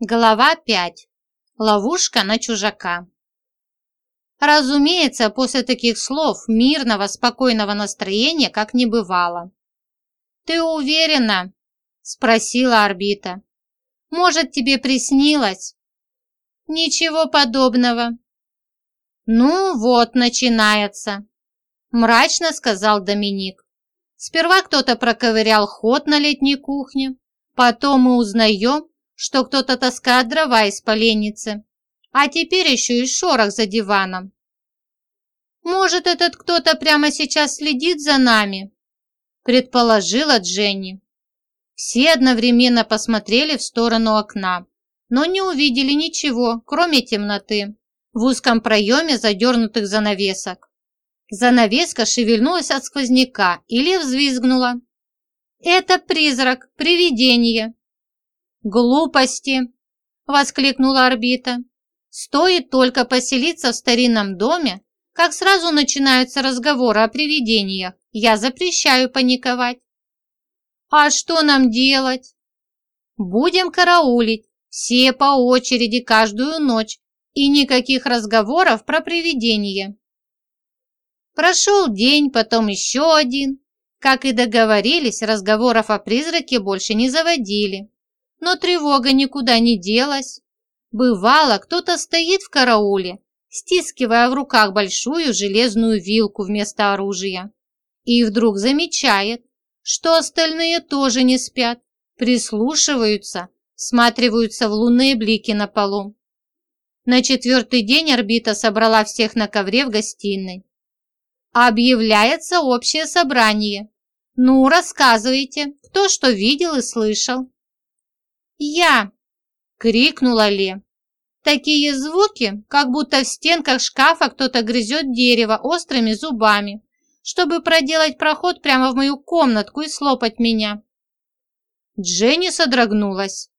Глава 5. Ловушка на чужака. Разумеется, после таких слов мирного, спокойного настроения как не бывало. «Ты уверена?» – спросила орбита. «Может, тебе приснилось?» «Ничего подобного». «Ну вот, начинается», – мрачно сказал Доминик. «Сперва кто-то проковырял ход на летней кухне, потом мы узнаем, что кто-то таскает дрова из поленницы, а теперь еще и шорох за диваном. «Может, этот кто-то прямо сейчас следит за нами?» предположила Дженни. Все одновременно посмотрели в сторону окна, но не увидели ничего, кроме темноты, в узком проеме задернутых занавесок. Занавеска шевельнулась от сквозняка или взвизгнула. «Это призрак, привидение!» «Глупости!» – воскликнула орбита. «Стоит только поселиться в старинном доме, как сразу начинаются разговоры о привидениях. Я запрещаю паниковать». «А что нам делать?» «Будем караулить, все по очереди каждую ночь, и никаких разговоров про привидения». Прошел день, потом еще один. Как и договорились, разговоров о призраке больше не заводили. Но тревога никуда не делась. Бывало, кто-то стоит в карауле, стискивая в руках большую железную вилку вместо оружия. И вдруг замечает, что остальные тоже не спят, прислушиваются, сматриваются в лунные блики на полу. На четвертый день орбита собрала всех на ковре в гостиной. Объявляется общее собрание. Ну, рассказывайте, кто что видел и слышал. «Я!» – крикнула Ле. Такие звуки, как будто в стенках шкафа кто-то грызет дерево острыми зубами, чтобы проделать проход прямо в мою комнатку и слопать меня. Дженни содрогнулась.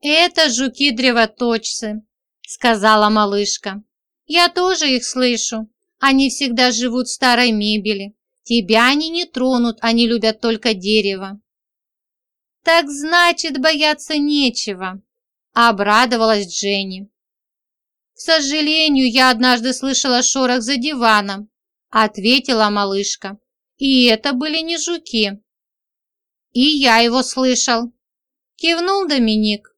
«Это жуки-древоточцы», — сказала малышка. «Я тоже их слышу. Они всегда живут в старой мебели. Тебя они не тронут, они любят только дерево». «Так значит, бояться нечего», – обрадовалась Дженни. «К сожалению, я однажды слышала шорох за диваном», – ответила малышка. «И это были не жуки». «И я его слышал», – кивнул Доминик.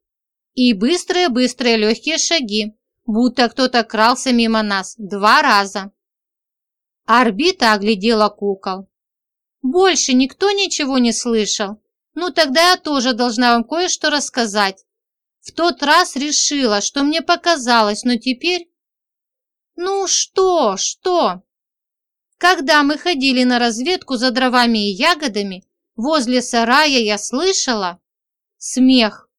«И быстрые-быстрые легкие шаги, будто кто-то крался мимо нас два раза». Орбита оглядела кукол. «Больше никто ничего не слышал?» Ну, тогда я тоже должна вам кое-что рассказать. В тот раз решила, что мне показалось, но теперь... Ну, что, что? Когда мы ходили на разведку за дровами и ягодами, возле сарая я слышала смех.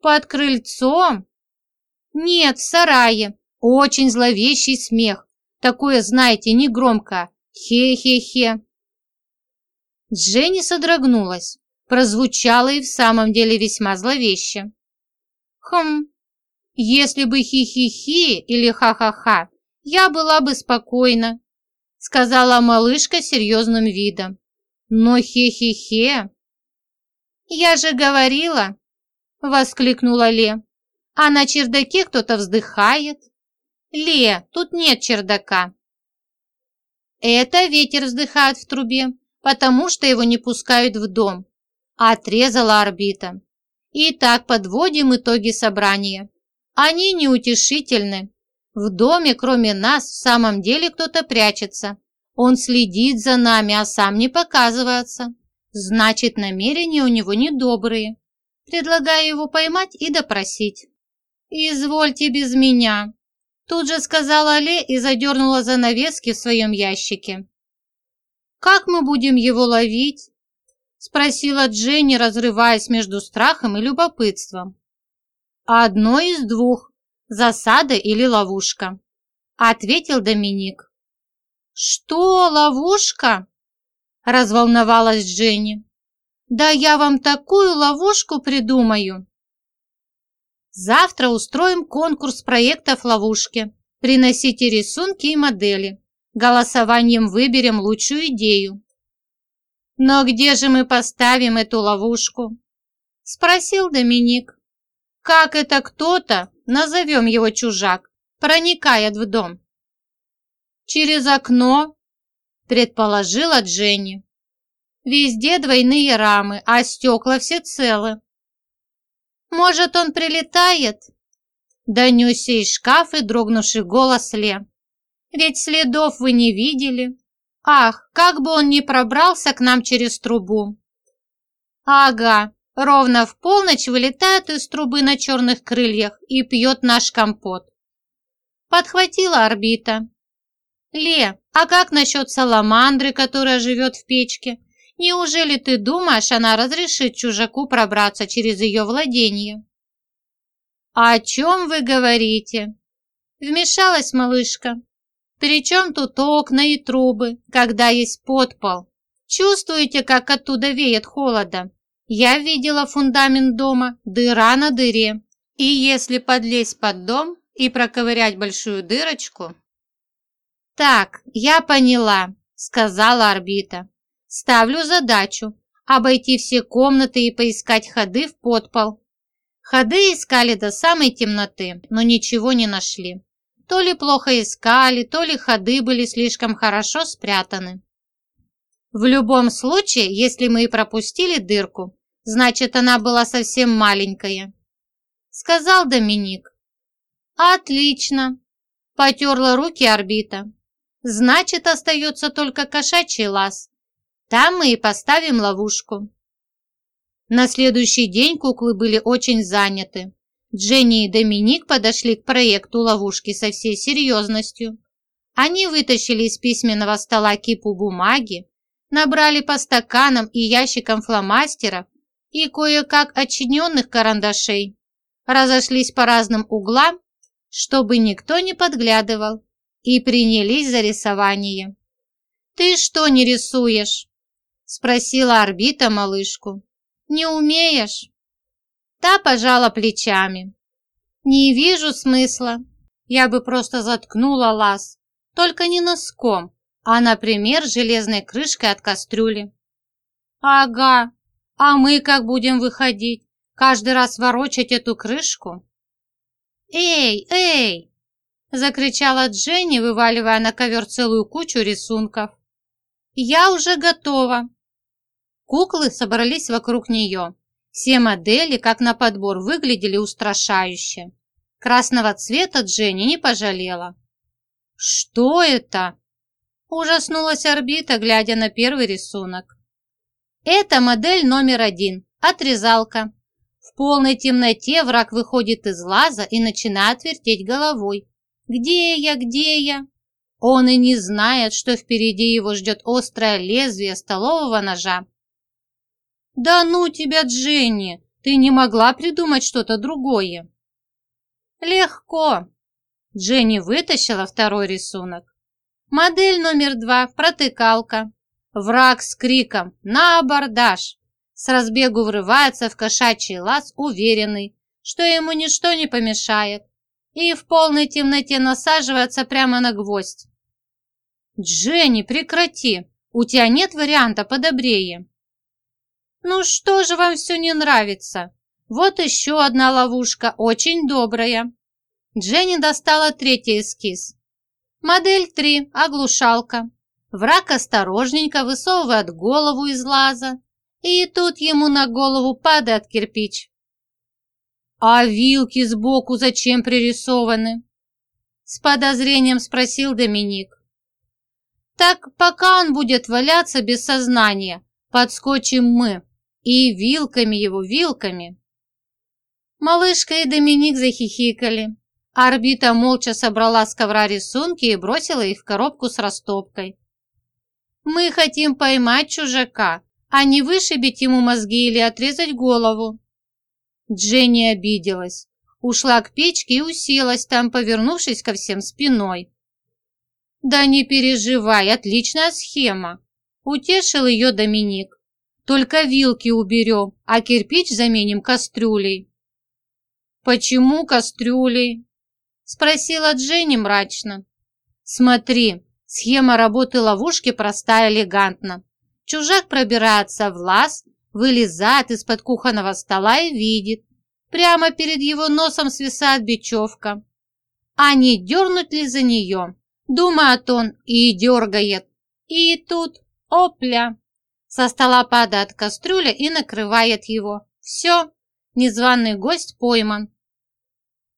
Под крыльцом? Нет, в сарае. Очень зловещий смех. Такое, знаете, негромко. Хе-хе-хе. Дженни содрогнулась. Прозвучало и в самом деле весьма зловеще. Хм, если бы хи-хи-хи или ха-ха-ха, я была бы спокойна, сказала малышка серьезным видом. Но хе-хе-хе... Я же говорила, воскликнула Ле. А на чердаке кто-то вздыхает. Ле, тут нет чердака. Это ветер вздыхает в трубе, потому что его не пускают в дом. Отрезала орбита. Итак, подводим итоги собрания. Они неутешительны. В доме, кроме нас, в самом деле кто-то прячется. Он следит за нами, а сам не показывается. Значит, намерения у него недобрые. Предлагаю его поймать и допросить. «Извольте без меня», – тут же сказала Ле и задернула занавески в своем ящике. «Как мы будем его ловить?» Спросила Дженни, разрываясь между страхом и любопытством. «Одно из двух. Засада или ловушка», ответил Доминик. «Что, ловушка?» разволновалась Дженни. «Да я вам такую ловушку придумаю!» Завтра устроим конкурс проектов ловушки. Приносите рисунки и модели. Голосованием выберем лучшую идею. «Но где же мы поставим эту ловушку?» Спросил Доминик. Как это кто-то, назовем его чужак, проникает в дом? Через окно, предположила Дженни. Везде двойные рамы, а стекла все целы. Может, он прилетает? Донесся из шкафа дрогнувший голос Ле. Ведь следов вы не видели. Ах, как бы он ни пробрался к нам через трубу. Ага, ровно в полночь вылетает из трубы на черных крыльях и пьет наш компот. Подхватила орбита. Ле, а как насчет саламандры, которая живет в печке? Неужели ты думаешь, она разрешит чужаку пробраться через ее владение? «О чем вы говорите?» Вмешалась малышка. «При чем тут окна и трубы, когда есть подпол? Чувствуете, как оттуда веет холода? Я видела фундамент дома, дыра на дыре. И если подлезть под дом и проковырять большую дырочку...» «Так, я поняла», — сказала орбита. «Ставлю задачу обойти все комнаты и поискать ходы в подпол. Ходы искали до самой темноты, но ничего не нашли. То ли плохо искали, то ли ходы были слишком хорошо спрятаны. В любом случае, если мы и пропустили дырку, значит, она была совсем маленькая, сказал Доминик. Отлично, потерла руки орбита. Значит, остается только кошачий лаз. Там мы и поставим ловушку. На следующий день куклы были очень заняты. Дженни и Доминик подошли к проекту ловушки со всей серьезностью. Они вытащили из письменного стола кипу бумаги, набрали по стаканам и ящикам фломастеров и кое-как отчиненных карандашей, разошлись по разным углам, чтобы никто не подглядывал, и принялись за рисование. «Ты что не рисуешь?» – спросила орбита малышку. Не умеешь?» Та пожала плечами. «Не вижу смысла. Я бы просто заткнула лаз. Только не носком, а, например, железной крышкой от кастрюли». «Ага. А мы как будем выходить? Каждый раз ворочать эту крышку?» «Эй, эй!» Закричала Дженни, вываливая на ковер целую кучу рисунков. «Я уже готова!» Куклы собрались вокруг нее. Все модели, как на подбор, выглядели устрашающе. Красного цвета Дженни не пожалела. «Что это?» Ужаснулась орбита, глядя на первый рисунок. «Это модель номер один. Отрезалка. В полной темноте враг выходит из лаза и начинает вертеть головой. Где я, где я?» Он и не знает, что впереди его ждет острое лезвие столового ножа. «Да ну тебя, Дженни! Ты не могла придумать что-то другое?» «Легко!» Дженни вытащила второй рисунок. Модель номер два – протыкалка. Враг с криком «На абордаж!» С разбегу врывается в кошачий лаз, уверенный, что ему ничто не помешает, и в полной темноте насаживается прямо на гвоздь. «Дженни, прекрати! У тебя нет варианта подобрее!» «Ну что же вам все не нравится? Вот еще одна ловушка, очень добрая». Дженни достала третий эскиз. Модель 3, оглушалка. Враг осторожненько высовывает голову из лаза, и тут ему на голову падает кирпич. «А вилки сбоку зачем пририсованы?» С подозрением спросил Доминик. «Так пока он будет валяться без сознания, подскочим мы», и вилками его, вилками. Малышка и Доминик захихикали. Орбита молча собрала с ковра рисунки и бросила их в коробку с растопкой. «Мы хотим поймать чужака, а не вышибить ему мозги или отрезать голову». Дженни обиделась, ушла к печке и уселась там, повернувшись ко всем спиной. «Да не переживай, отличная схема», – утешил ее Доминик. Только вилки уберем, а кирпич заменим кастрюлей». «Почему кастрюлей?» – спросила Дженни мрачно. «Смотри, схема работы ловушки простая элегантна. Чужак пробирается в лаз, вылезает из-под кухонного стола и видит, Прямо перед его носом свисает бечевка. А не дернуть ли за нее? Думает он и дергает. И тут, опля, со стола падает кастрюля и накрывает его. Все, незваный гость пойман.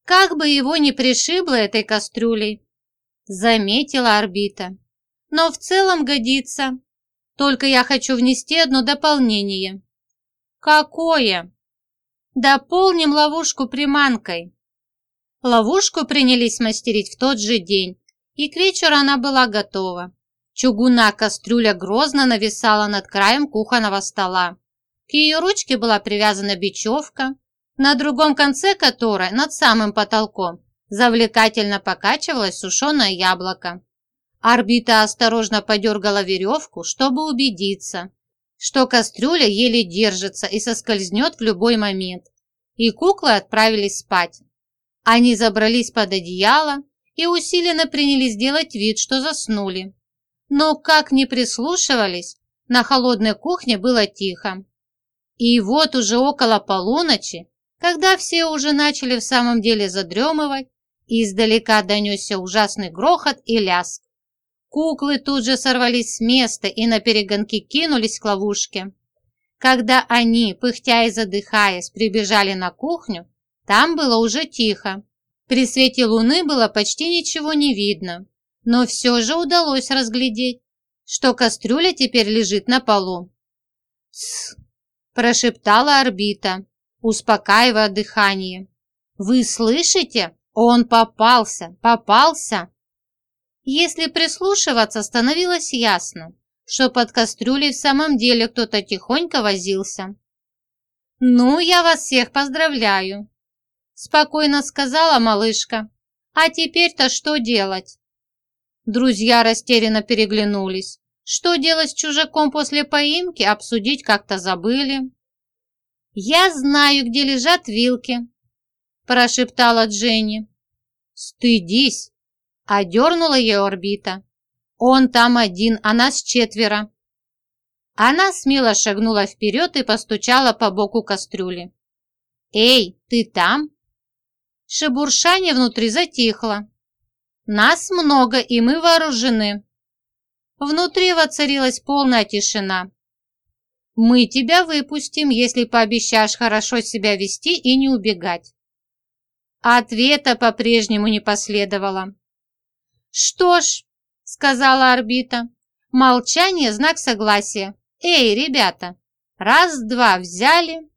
Как бы его ни пришибло этой кастрюлей, заметила орбита. Но в целом годится. Только я хочу внести одно дополнение. Какое? Дополним ловушку приманкой. Ловушку принялись мастерить в тот же день, и к вечеру она была готова. Чугунная кастрюля грозно нависала над краем кухонного стола. К ее ручке была привязана бечевка, на другом конце которой, над самым потолком, завлекательно покачивалось сушеное яблоко. Орбита осторожно подергала веревку, чтобы убедиться, что кастрюля еле держится и соскользнет в любой момент. И куклы отправились спать. Они забрались под одеяло и усиленно принялись делать вид, что заснули. Но как ни прислушивались, на холодной кухне было тихо. И вот уже около полуночи, когда все уже начали в самом деле задремывать, издалека донесся ужасный грохот и ляск. Куклы тут же сорвались с места и на перегонки кинулись к ловушке. Когда они, пыхтя и задыхаясь, прибежали на кухню, там было уже тихо. При свете луны было почти ничего не видно но все же удалось разглядеть, что кастрюля теперь лежит на полу. «Тсс!» – прошептала орбита, успокаивая дыхание. «Вы слышите? Он попался! Попался!» Если прислушиваться, становилось ясно, что под кастрюлей в самом деле кто-то тихонько возился. «Ну, я вас всех поздравляю!» – спокойно сказала малышка. «А теперь-то что делать?» Друзья растерянно переглянулись. Что делать с чужаком после поимки, обсудить как-то забыли. «Я знаю, где лежат вилки», – прошептала Дженни. «Стыдись!» – одернула ее орбита. «Он там один, а нас четверо». Она смело шагнула вперед и постучала по боку кастрюли. «Эй, ты там?» Шебуршание внутри затихло. Нас много, и мы вооружены. Внутри воцарилась полная тишина. Мы тебя выпустим, если пообещаешь хорошо себя вести и не убегать. Ответа по-прежнему не последовало. Что ж, сказала орбита, молчание – знак согласия. Эй, ребята, раз-два взяли.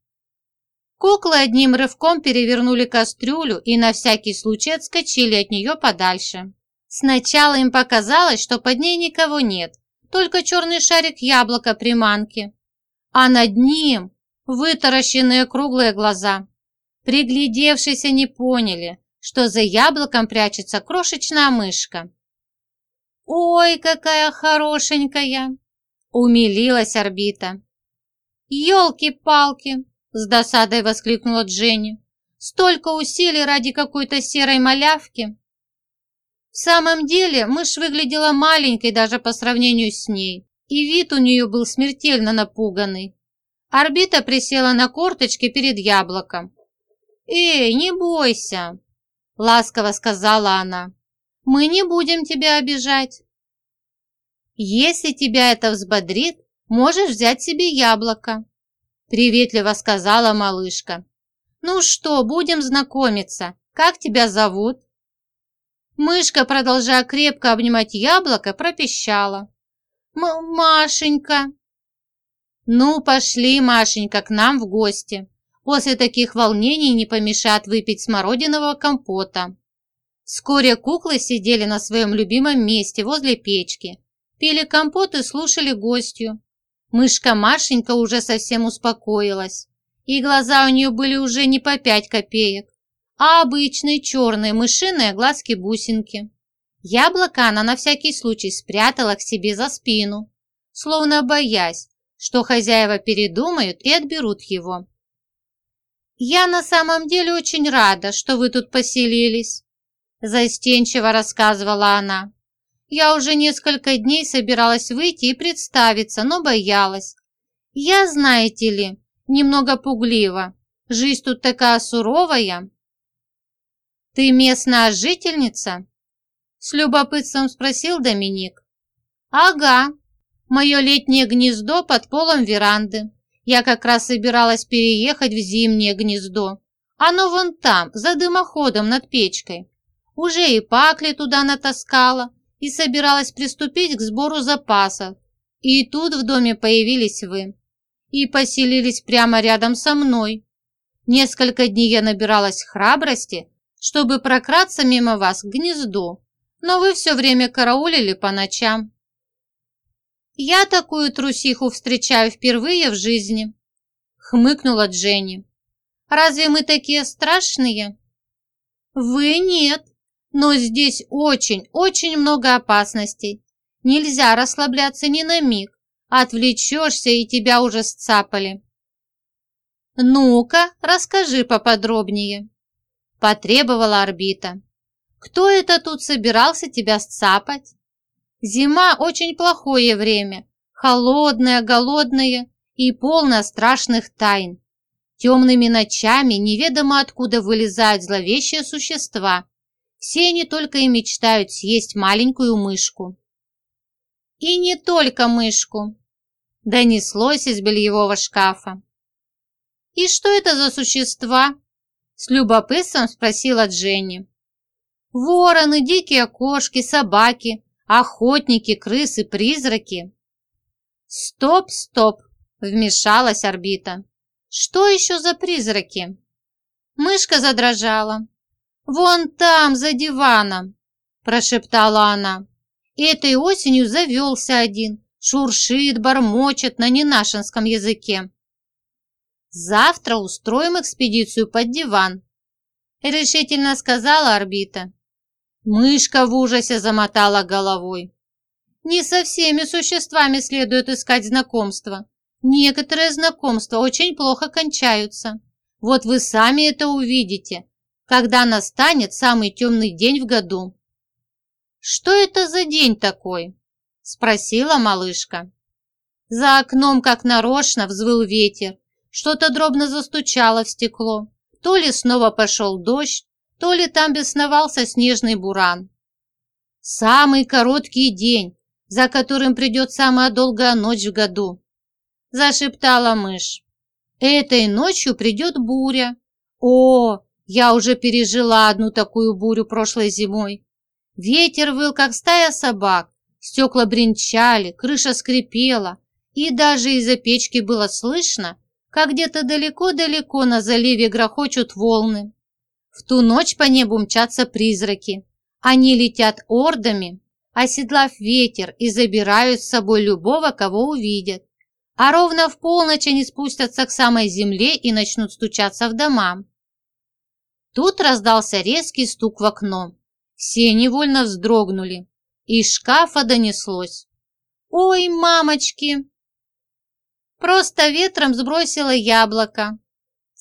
Куклы одним рывком перевернули кастрюлю и на всякий случай отскочили от нее подальше. Сначала им показалось, что под ней никого нет, только черный шарик яблока приманки. А над ним вытаращенные круглые глаза. Приглядевшись, они поняли, что за яблоком прячется крошечная мышка. «Ой, какая хорошенькая!» – умилилась орбита. «Елки-палки!» С досадой воскликнула Дженни. Столько усилий ради какой-то серой малявки. В самом деле мышь выглядела маленькой даже по сравнению с ней, и вид у нее был смертельно напуганный. Орбита присела на корточки перед яблоком. «Эй, не бойся!» – ласково сказала она. «Мы не будем тебя обижать. Если тебя это взбодрит, можешь взять себе яблоко приветливо сказала малышка. «Ну что, будем знакомиться. Как тебя зовут?» Мышка, продолжая крепко обнимать яблоко, пропищала. М «Машенька!» «Ну, пошли, Машенька, к нам в гости. После таких волнений не помешает выпить смородинового компота». Вскоре куклы сидели на своем любимом месте возле печки, пили компот и слушали гостью, Мышка Машенька уже совсем успокоилась, и глаза у нее были уже не по пять копеек, а обычные черные мышиные глазки-бусинки. Яблоко она на всякий случай спрятала к себе за спину, словно боясь, что хозяева передумают и отберут его. «Я на самом деле очень рада, что вы тут поселились», застенчиво рассказывала она. Я уже несколько дней собиралась выйти и представиться, но боялась. Я, знаете ли, немного пуглива. Жизнь тут такая суровая». «Ты местная жительница?» С любопытством спросил Доминик. «Ага, мое летнее гнездо под полом веранды. Я как раз собиралась переехать в зимнее гнездо. Оно вон там, за дымоходом над печкой. Уже и пакли туда натаскала и собиралась приступить к сбору запасов. И тут в доме появились вы. И поселились прямо рядом со мной. Несколько дней я набиралась храбрости, чтобы прократься мимо вас к гнезду, но вы все время караулили по ночам. Я такую трусиху встречаю впервые в жизни, хмыкнула Дженни. Разве мы такие страшные? Вы нет, но здесь очень-очень много опасностей. Нельзя расслабляться ни на миг. Отвлечешься, и тебя уже сцапали. «Ну-ка, расскажи поподробнее», – потребовала орбита. «Кто это тут собирался тебя сцапать?» «Зима – очень плохое время, холодное, голодное и полное страшных тайн. Темными ночами неведомо откуда вылезают зловещие существа. Все они только и мечтают съесть маленькую мышку. И не только мышку, донеслось из бельевого шкафа. «И что это за существа?» С любопытством спросила Дженни. «Вороны, дикие кошки, собаки, охотники, крысы, призраки». «Стоп, стоп!» – вмешалась орбита. Что еще за призраки? Мышка задрожала. «Вон там, за диваном!» – прошептала она. «Этой осенью завелся один, шуршит, бормочет на ненашинском языке». «Завтра устроим экспедицию под диван», – решительно сказала орбита. Мышка в ужасе замотала головой. «Не со всеми существами следует искать знакомства. Некоторые знакомства очень плохо кончаются. Вот вы сами это увидите, когда настанет самый темный день в году. «Что это за день такой?» – спросила малышка. За окном, как нарочно, взвыл ветер. Что-то дробно застучало в стекло. То ли снова пошел дождь, то ли там бесновался снежный буран. Самый короткий день, за которым придет самая долгая ночь в году зашептала мышь. Этой ночью придет буря. О, я уже пережила одну такую бурю прошлой зимой. Ветер выл, как стая собак, стекла бренчали, крыша скрипела, и даже из-за печки было слышно, как где-то далеко-далеко на заливе грохочут волны. В ту ночь по небу мчатся призраки. Они летят ордами, оседлав ветер и забирают с собой любого, кого увидят а ровно в полночь они спустятся к самой земле и начнут стучаться в дома. Тут раздался резкий стук в окно. Все невольно вздрогнули. Из шкафа донеслось. «Ой, мамочки!» «Просто ветром сбросила яблоко»,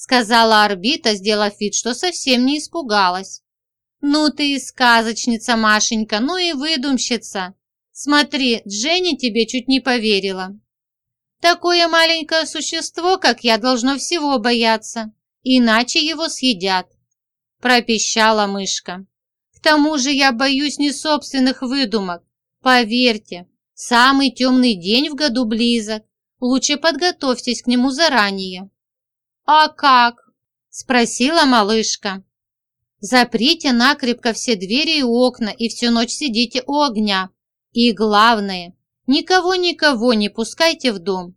сказала орбита, сделав вид, что совсем не испугалась. «Ну ты и сказочница, Машенька, ну и выдумщица. Смотри, Дженни тебе чуть не поверила». Такое маленькое существо, как я, должно всего бояться, иначе его съедят», – пропищала мышка. «К тому же я боюсь не собственных выдумок. Поверьте, самый темный день в году близок. Лучше подготовьтесь к нему заранее». «А как?» – спросила малышка. «Заприте накрепко все двери и окна и всю ночь сидите у огня. И главное – Никого-никого не пускайте в дом.